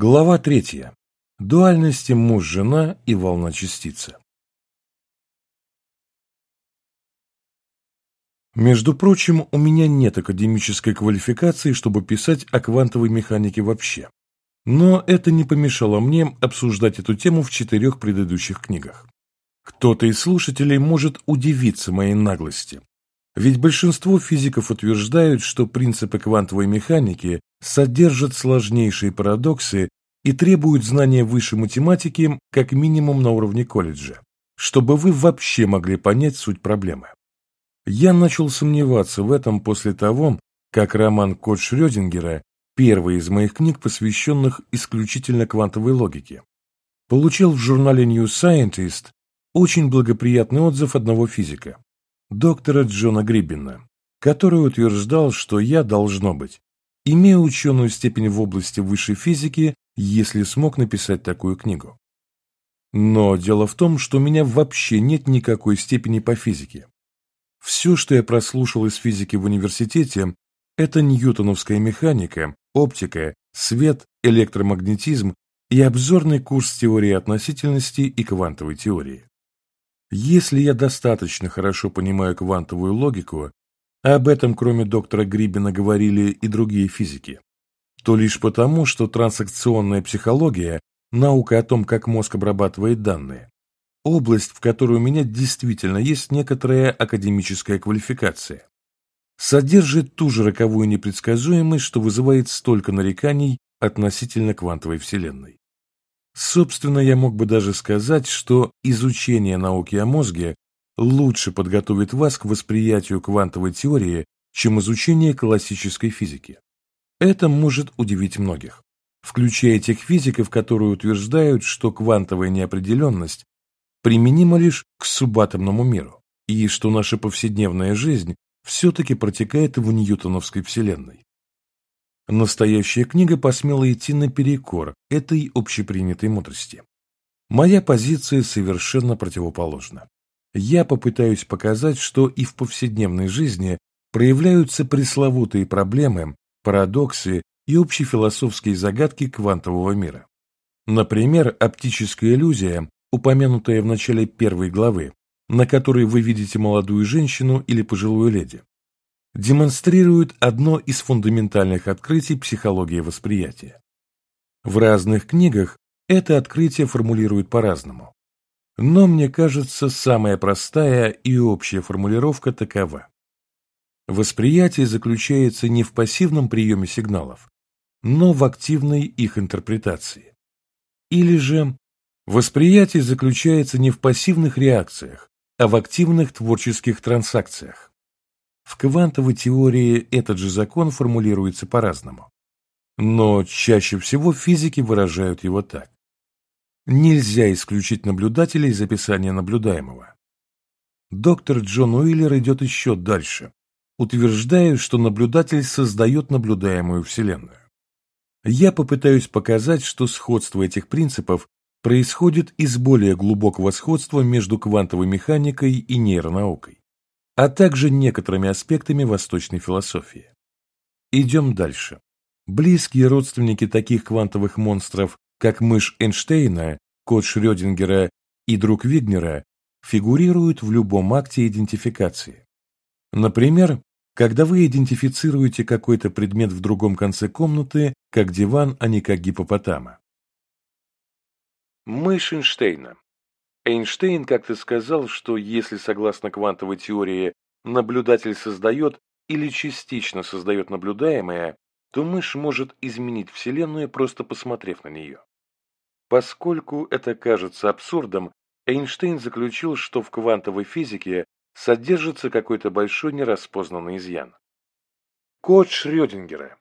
Глава третья. Дуальности муж-жена и волна-частица. Между прочим, у меня нет академической квалификации, чтобы писать о квантовой механике вообще. Но это не помешало мне обсуждать эту тему в четырех предыдущих книгах. Кто-то из слушателей может удивиться моей наглости. Ведь большинство физиков утверждают, что принципы квантовой механики содержат сложнейшие парадоксы и требуют знания высшей математики как минимум на уровне колледжа, чтобы вы вообще могли понять суть проблемы. Я начал сомневаться в этом после того, как роман «Код Шрёдингера», первый из моих книг, посвященных исключительно квантовой логике, получил в журнале New Scientist очень благоприятный отзыв одного физика, доктора Джона Гриббина, который утверждал, что я, должно быть, имея ученую степень в области высшей физики, если смог написать такую книгу. Но дело в том, что у меня вообще нет никакой степени по физике. Все, что я прослушал из физики в университете, это ньютоновская механика, оптика, свет, электромагнетизм и обзорный курс теории относительности и квантовой теории. Если я достаточно хорошо понимаю квантовую логику, а об этом кроме доктора Грибина говорили и другие физики, то лишь потому, что трансакционная психология, наука о том, как мозг обрабатывает данные, область, в которой у меня действительно есть некоторая академическая квалификация, содержит ту же роковую непредсказуемость, что вызывает столько нареканий относительно квантовой вселенной. Собственно, я мог бы даже сказать, что изучение науки о мозге лучше подготовит вас к восприятию квантовой теории, чем изучение классической физики. Это может удивить многих, включая тех физиков, которые утверждают, что квантовая неопределенность применима лишь к субатомному миру, и что наша повседневная жизнь все-таки протекает в ньютоновской вселенной. Настоящая книга посмела идти наперекор этой общепринятой мудрости. Моя позиция совершенно противоположна. Я попытаюсь показать, что и в повседневной жизни проявляются пресловутые проблемы, парадоксы и общефилософские загадки квантового мира. Например, оптическая иллюзия, упомянутая в начале первой главы, на которой вы видите молодую женщину или пожилую леди, демонстрирует одно из фундаментальных открытий психологии восприятия. В разных книгах это открытие формулируют по-разному. Но мне кажется, самая простая и общая формулировка такова. Восприятие заключается не в пассивном приеме сигналов, но в активной их интерпретации. Или же восприятие заключается не в пассивных реакциях, а в активных творческих транзакциях. В квантовой теории этот же закон формулируется по-разному. Но чаще всего физики выражают его так. Нельзя исключить наблюдателя из описания наблюдаемого. Доктор Джон Уиллер идет еще дальше, утверждая, что наблюдатель создает наблюдаемую Вселенную. Я попытаюсь показать, что сходство этих принципов происходит из более глубокого сходства между квантовой механикой и нейронаукой а также некоторыми аспектами восточной философии. Идем дальше. Близкие родственники таких квантовых монстров, как мышь Эйнштейна, кот Шрёдингера и друг Вигнера, фигурируют в любом акте идентификации. Например, когда вы идентифицируете какой-то предмет в другом конце комнаты, как диван, а не как гипопотама. Мышь Эйнштейна Эйнштейн как-то сказал, что если, согласно квантовой теории, наблюдатель создает или частично создает наблюдаемое, то мышь может изменить Вселенную, просто посмотрев на нее. Поскольку это кажется абсурдом, Эйнштейн заключил, что в квантовой физике содержится какой-то большой нераспознанный изъян. Код Шрёдингера.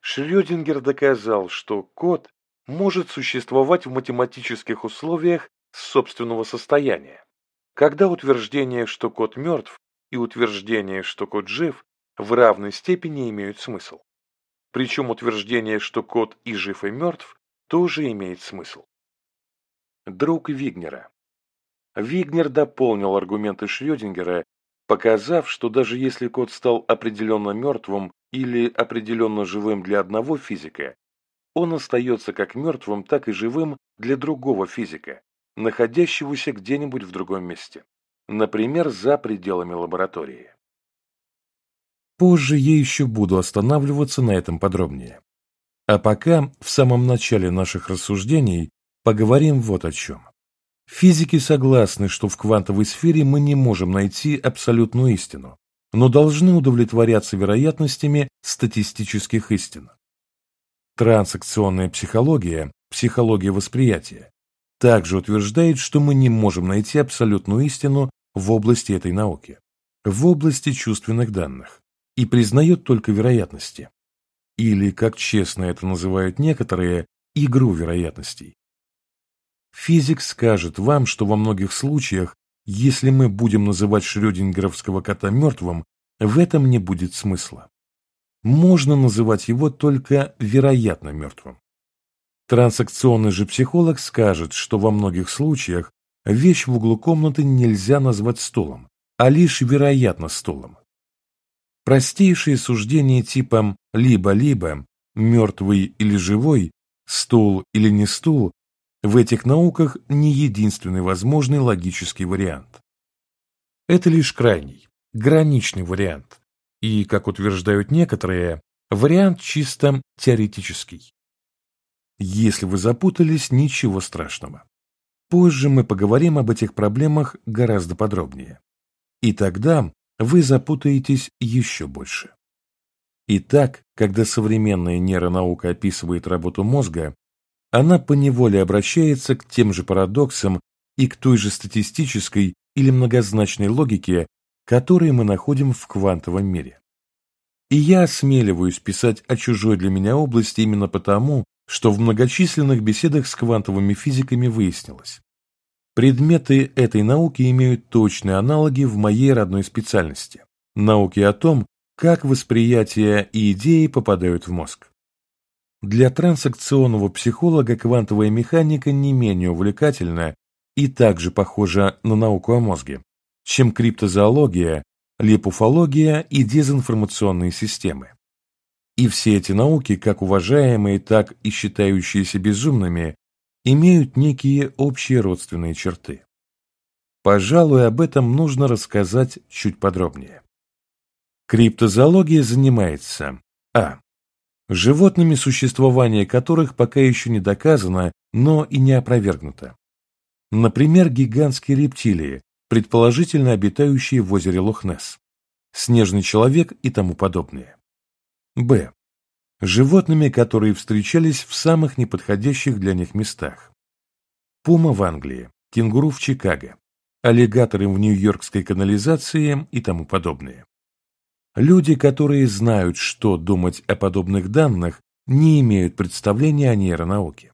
Шрёдингер доказал, что код может существовать в математических условиях собственного состояния. Когда утверждение, что кот мертв, и утверждение, что кот жив, в равной степени имеют смысл. Причем утверждение, что кот и жив, и мертв, тоже имеет смысл. Друг Вигнера. Вигнер дополнил аргументы Шрёдингера, показав, что даже если кот стал определенно мертвым или определенно живым для одного физика, он остается как мертвым, так и живым для другого физика, находящегося где-нибудь в другом месте, например, за пределами лаборатории. Позже я еще буду останавливаться на этом подробнее. А пока в самом начале наших рассуждений поговорим вот о чем. Физики согласны, что в квантовой сфере мы не можем найти абсолютную истину, но должны удовлетворяться вероятностями статистических истин. Трансакционная психология, психология восприятия, также утверждает, что мы не можем найти абсолютную истину в области этой науки, в области чувственных данных, и признает только вероятности. Или, как честно это называют некоторые, игру вероятностей. Физик скажет вам, что во многих случаях, если мы будем называть шрёдингеровского кота мертвым, в этом не будет смысла. Можно называть его только вероятно мертвым. Трансакционный же психолог скажет, что во многих случаях вещь в углу комнаты нельзя назвать стулом, а лишь вероятно стулом. Простейшие суждения типа «либо-либо», «мертвый или живой», «стул или не стул» в этих науках не единственный возможный логический вариант. Это лишь крайний, граничный вариант, и, как утверждают некоторые, вариант чисто теоретический. Если вы запутались, ничего страшного. Позже мы поговорим об этих проблемах гораздо подробнее. И тогда вы запутаетесь еще больше. Итак, когда современная нейронаука описывает работу мозга, она поневоле обращается к тем же парадоксам и к той же статистической или многозначной логике, которые мы находим в квантовом мире. И я осмеливаюсь писать о чужой для меня области именно потому, что в многочисленных беседах с квантовыми физиками выяснилось. Предметы этой науки имеют точные аналоги в моей родной специальности – науке о том, как восприятие и идеи попадают в мозг. Для трансакционного психолога квантовая механика не менее увлекательна и также похожа на науку о мозге, чем криптозоология, липуфология и дезинформационные системы. И все эти науки, как уважаемые, так и считающиеся безумными, имеют некие общие родственные черты. Пожалуй, об этом нужно рассказать чуть подробнее. Криптозоология занимается а. Животными, существование которых пока еще не доказано, но и не опровергнуто. Например, гигантские рептилии, предположительно обитающие в озере Лохнесс, снежный человек и тому подобное. Б. Животными, которые встречались в самых неподходящих для них местах. Пума в Англии, кенгуру в Чикаго, аллигаторы в Нью-Йоркской канализации и тому подобное. Люди, которые знают, что думать о подобных данных, не имеют представления о нейронауке.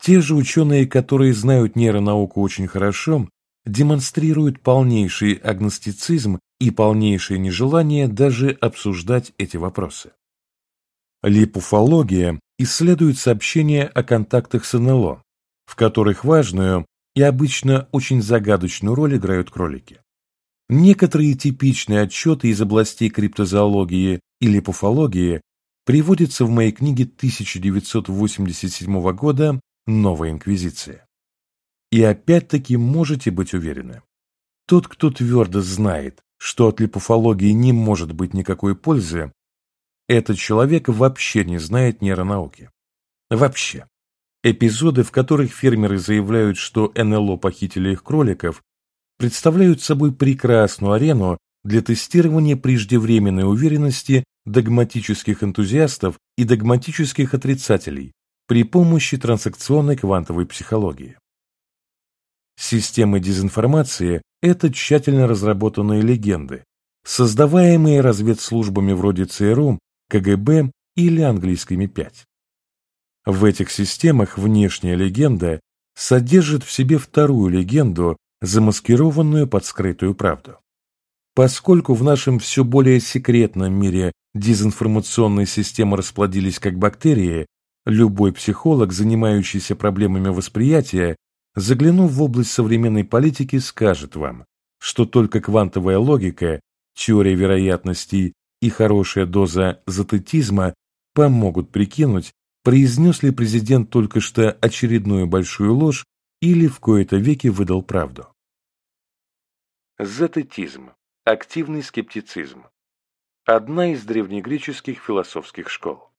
Те же ученые, которые знают нейронауку очень хорошо, демонстрируют полнейший агностицизм и полнейшее нежелание даже обсуждать эти вопросы. Липуфология исследует сообщения о контактах с НЛО, в которых важную и обычно очень загадочную роль играют кролики. Некоторые типичные отчеты из областей криптозоологии и липуфологии приводятся в моей книге 1987 года «Новая инквизиция». И опять-таки можете быть уверены, тот, кто твердо знает, что от липофологии не может быть никакой пользы, этот человек вообще не знает нейронауки. Вообще. Эпизоды, в которых фермеры заявляют, что НЛО похитили их кроликов, представляют собой прекрасную арену для тестирования преждевременной уверенности догматических энтузиастов и догматических отрицателей при помощи трансакционной квантовой психологии. Системы дезинформации – это тщательно разработанные легенды, создаваемые разведслужбами вроде ЦРУ, КГБ или английскими 5. В этих системах внешняя легенда содержит в себе вторую легенду, замаскированную под скрытую правду. Поскольку в нашем все более секретном мире дезинформационные системы расплодились как бактерии, любой психолог, занимающийся проблемами восприятия, заглянув в область современной политики, скажет вам, что только квантовая логика, теория вероятностей и хорошая доза зотетизма помогут прикинуть, произнес ли президент только что очередную большую ложь или в кои-то веки выдал правду. Зететизм – активный скептицизм. Одна из древнегреческих философских школ.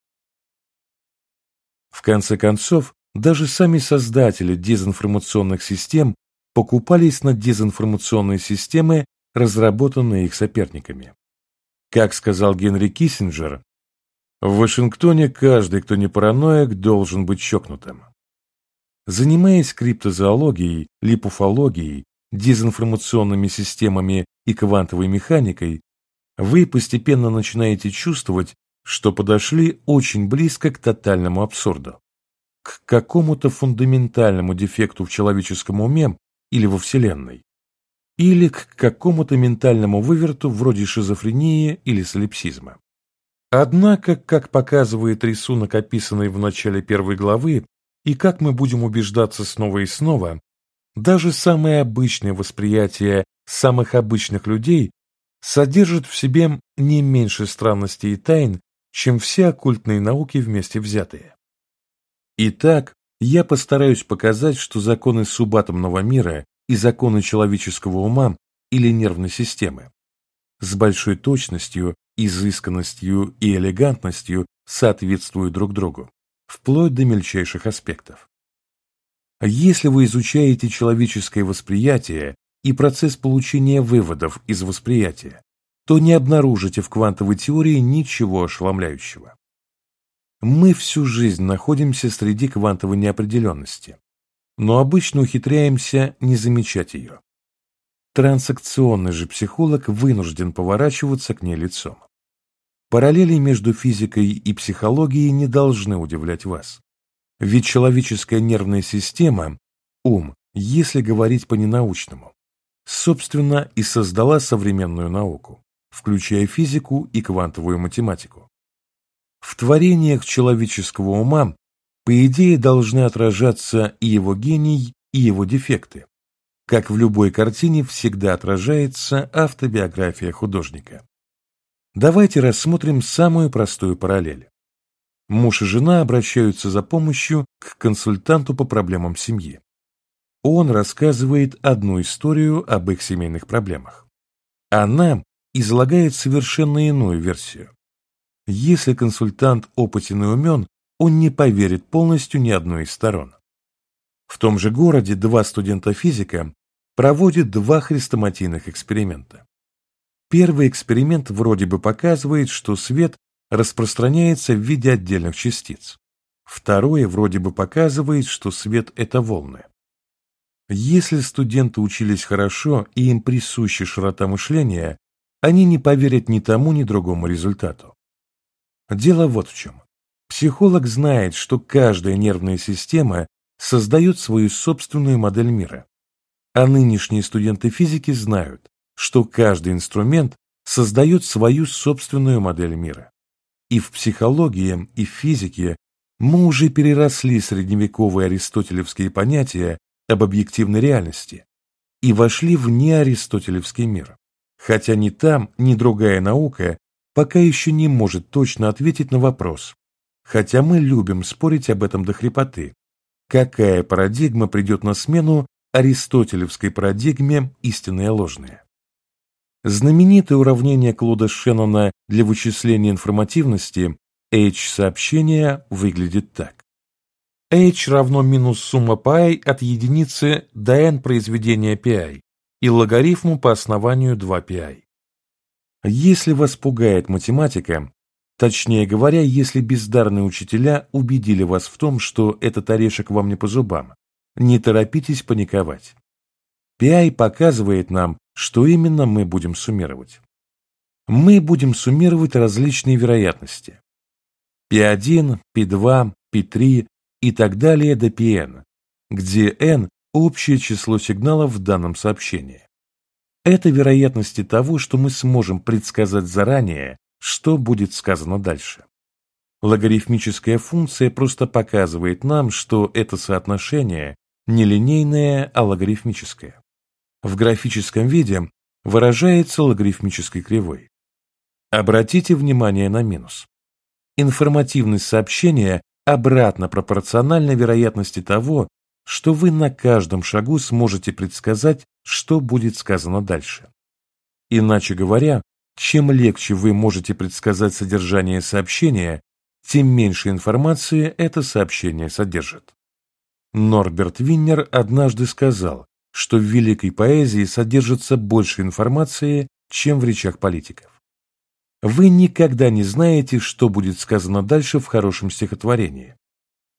В конце концов, даже сами создатели дезинформационных систем покупались на дезинформационные системы, разработанные их соперниками. Как сказал Генри Киссинджер, в Вашингтоне каждый, кто не параноик, должен быть чокнутым. Занимаясь криптозоологией, липуфологией, дезинформационными системами и квантовой механикой, вы постепенно начинаете чувствовать, что подошли очень близко к тотальному абсурду, к какому-то фундаментальному дефекту в человеческом уме или во Вселенной, или к какому-то ментальному выверту вроде шизофрении или солипсизма. Однако, как показывает рисунок, описанный в начале первой главы, и как мы будем убеждаться снова и снова, даже самое обычное восприятие самых обычных людей содержит в себе не меньше странностей и тайн, чем все оккультные науки вместе взятые. Итак, я постараюсь показать, что законы субатомного мира и законы человеческого ума или нервной системы с большой точностью, изысканностью и элегантностью соответствуют друг другу, вплоть до мельчайших аспектов. Если вы изучаете человеческое восприятие и процесс получения выводов из восприятия, то не обнаружите в квантовой теории ничего ошеломляющего. Мы всю жизнь находимся среди квантовой неопределенности, но обычно ухитряемся не замечать ее. Трансакционный же психолог вынужден поворачиваться к ней лицом. Параллели между физикой и психологией не должны удивлять вас. Ведь человеческая нервная система, ум, если говорить по-ненаучному, собственно и создала современную науку, включая физику и квантовую математику. В творениях человеческого ума, по идее, должны отражаться и его гений, и его дефекты. Как в любой картине всегда отражается автобиография художника. Давайте рассмотрим самую простую параллель. Муж и жена обращаются за помощью к консультанту по проблемам семьи. Он рассказывает одну историю об их семейных проблемах. Она излагает совершенно иную версию. Если консультант опытен и умен, он не поверит полностью ни одной из сторон. В том же городе два студента физика проводят два хрестоматийных эксперимента. Первый эксперимент вроде бы показывает, что свет распространяется в виде отдельных частиц. Второе вроде бы показывает, что свет – это волны. Если студенты учились хорошо и им присуща широта мышления, они не поверят ни тому, ни другому результату. Дело вот в чем. Психолог знает, что каждая нервная система создает свою собственную модель мира. А нынешние студенты физики знают, что каждый инструмент создает свою собственную модель мира. И в психологии, и в физике мы уже переросли средневековые аристотелевские понятия об объективной реальности и вошли в неаристотелевский мир, хотя ни там, ни другая наука пока еще не может точно ответить на вопрос, хотя мы любим спорить об этом до хрипоты, какая парадигма придет на смену аристотелевской парадигме истинное ложное. Знаменитое уравнение Клода Шеннона для вычисления информативности H-сообщения выглядит так. H равно минус сумма pi от единицы до n произведения pi и логарифму по основанию 2pi. Если вас пугает математика, точнее говоря, если бездарные учителя убедили вас в том, что этот орешек вам не по зубам, не торопитесь паниковать. PI показывает нам, что именно мы будем суммировать. Мы будем суммировать различные вероятности. P1, P2, P3, и так далее до PN, где n – общее число сигналов в данном сообщении. Это вероятности того, что мы сможем предсказать заранее, что будет сказано дальше. Логарифмическая функция просто показывает нам, что это соотношение не линейное, а логарифмическое. В графическом виде выражается логарифмической кривой. Обратите внимание на минус. Информативность сообщения обратно пропорциональна вероятности того, что вы на каждом шагу сможете предсказать, что будет сказано дальше. Иначе говоря, чем легче вы можете предсказать содержание сообщения, тем меньше информации это сообщение содержит. Норберт Виннер однажды сказал, что в великой поэзии содержится больше информации, чем в речах политиков. Вы никогда не знаете, что будет сказано дальше в хорошем стихотворении.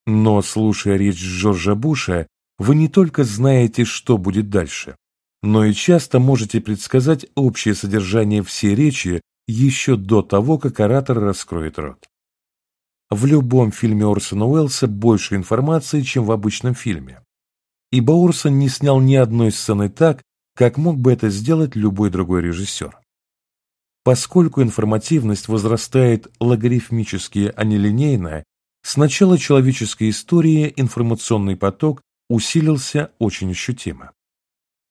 Но, слушая речь Джорджа Буша, вы не только знаете, что будет дальше, но и часто можете предсказать общее содержание всей речи еще до того, как оратор раскроет рот. В любом фильме Орсона Уэллса больше информации, чем в обычном фильме. Ибо Орсон не снял ни одной сцены так, как мог бы это сделать любой другой режиссер. Поскольку информативность возрастает логарифмически, а не линейно, с начала человеческой истории информационный поток усилился очень ощутимо.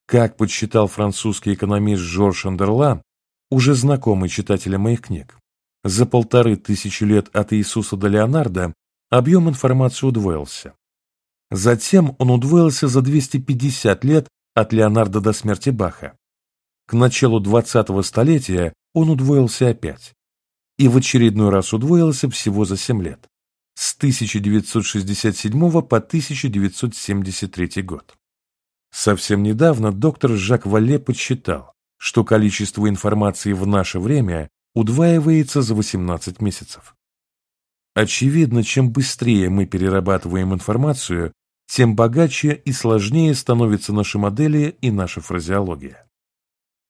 Как подсчитал французский экономист Жорж Андерлан, уже знакомый читателям моих книг, за полторы тысячи лет от Иисуса до Леонардо объем информации удвоился. Затем он удвоился за 250 лет от Леонардо до смерти Баха. К началу 20-го столетия он удвоился опять. И в очередной раз удвоился всего за 7 лет. С 1967 по 1973 год. Совсем недавно доктор Жак Валле подсчитал, что количество информации в наше время удваивается за 18 месяцев. Очевидно, чем быстрее мы перерабатываем информацию, тем богаче и сложнее становятся наши модели и наша фразеология.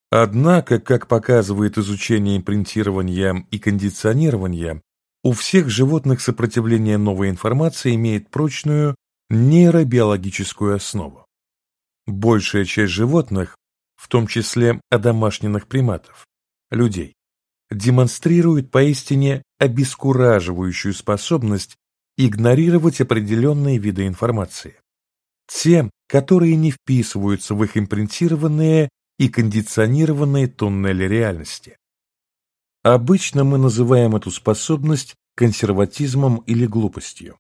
Однако, как показывает изучение импринтирования и кондиционирования, у всех животных сопротивление новой информации имеет прочную нейробиологическую основу. Большая часть животных, в том числе одомашненных приматов, людей, демонстрирует поистине обескураживающую способность игнорировать определенные виды информации. Те, которые не вписываются в их импринтированные и кондиционированные тоннели реальности. Обычно мы называем эту способность консерватизмом или глупостью.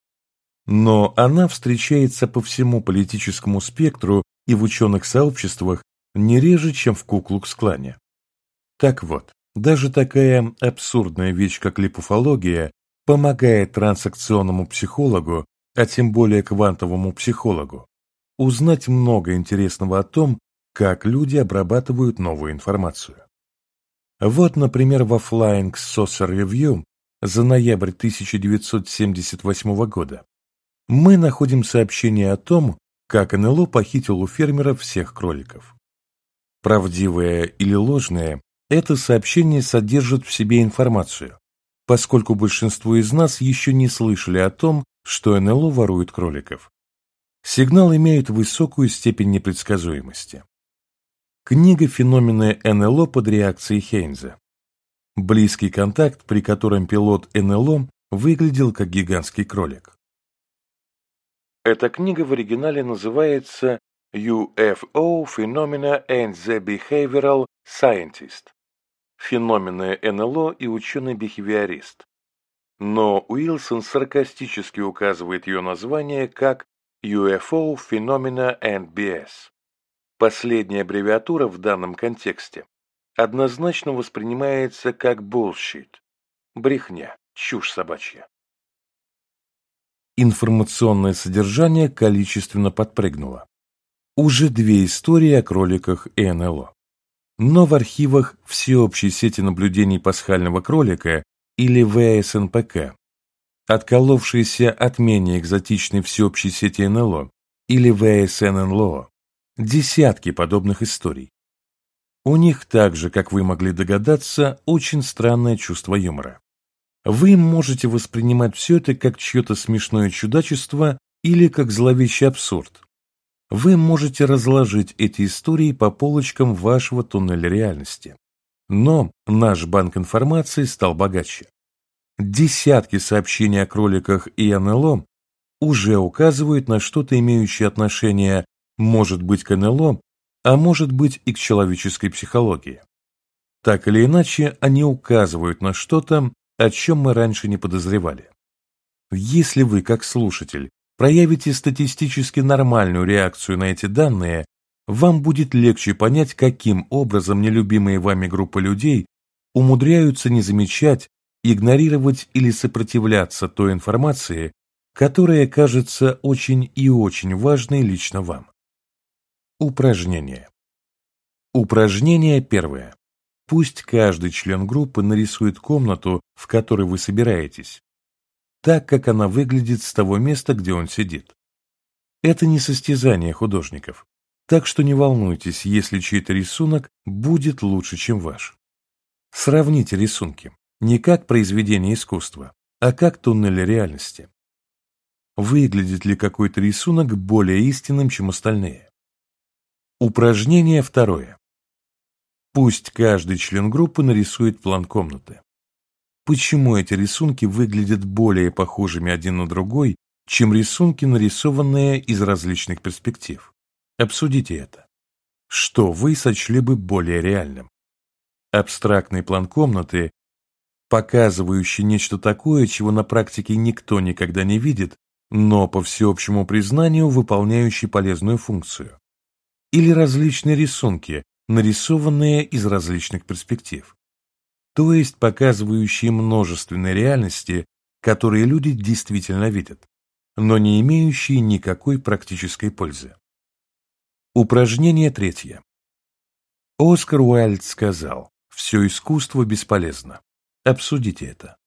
Но она встречается по всему политическому спектру и в ученых сообществах не реже, чем в Куклукс-клане. Так вот, даже такая абсурдная вещь, как липофология, помогает трансакционному психологу, а тем более квантовому психологу, узнать много интересного о том, как люди обрабатывают новую информацию. Вот, например, во Flying Saucer Review за ноябрь 1978 года мы находим сообщение о том, как НЛО похитил у фермера всех кроликов. Правдивое или ложное, это сообщение содержит в себе информацию, поскольку большинство из нас еще не слышали о том, что НЛО ворует кроликов. Сигнал имеет высокую степень непредсказуемости. Книга «Феномены НЛО под реакцией Хейнза». Близкий контакт, при котором пилот НЛО выглядел как гигантский кролик. Эта книга в оригинале называется UFO Phenomena and the Behavioral Scientist. Феномены НЛО и ученый-бихевиорист. Но Уилсон саркастически указывает ее название как UFO Phenomena and BS. Последняя аббревиатура в данном контексте однозначно воспринимается как bullshit, брехня, чушь собачья информационное содержание количественно подпрыгнуло. Уже две истории о кроликах и НЛО. Но в архивах всеобщей сети наблюдений пасхального кролика или ВСНПК, отколовшейся от менее экзотичной всеобщей сети НЛО или ВСННЛО, десятки подобных историй. У них также, как вы могли догадаться, очень странное чувство юмора. Вы можете воспринимать все это как чье-то смешное чудачество или как зловещий абсурд. Вы можете разложить эти истории по полочкам вашего туннеля реальности. Но наш банк информации стал богаче. Десятки сообщений о кроликах и НЛО уже указывают на что-то имеющее отношение, может быть, к НЛО, а может быть и к человеческой психологии. Так или иначе, они указывают на что-то, о чем мы раньше не подозревали. Если вы, как слушатель, проявите статистически нормальную реакцию на эти данные, вам будет легче понять, каким образом нелюбимые вами группы людей умудряются не замечать, игнорировать или сопротивляться той информации, которая кажется очень и очень важной лично вам. Упражнение. Упражнение первое. Пусть каждый член группы нарисует комнату, в которой вы собираетесь, так, как она выглядит с того места, где он сидит. Это не состязание художников, так что не волнуйтесь, если чей-то рисунок будет лучше, чем ваш. Сравните рисунки, не как произведение искусства, а как туннель реальности. Выглядит ли какой-то рисунок более истинным, чем остальные? Упражнение второе. Пусть каждый член группы нарисует план комнаты. Почему эти рисунки выглядят более похожими один на другой, чем рисунки, нарисованные из различных перспектив? Обсудите это. Что вы сочли бы более реальным? Абстрактный план комнаты, показывающий нечто такое, чего на практике никто никогда не видит, но, по всеобщему признанию, выполняющий полезную функцию. Или различные рисунки, нарисованные из различных перспектив, то есть показывающие множественные реальности, которые люди действительно видят, но не имеющие никакой практической пользы. Упражнение третье. Оскар Уайльд сказал, все искусство бесполезно. Обсудите это.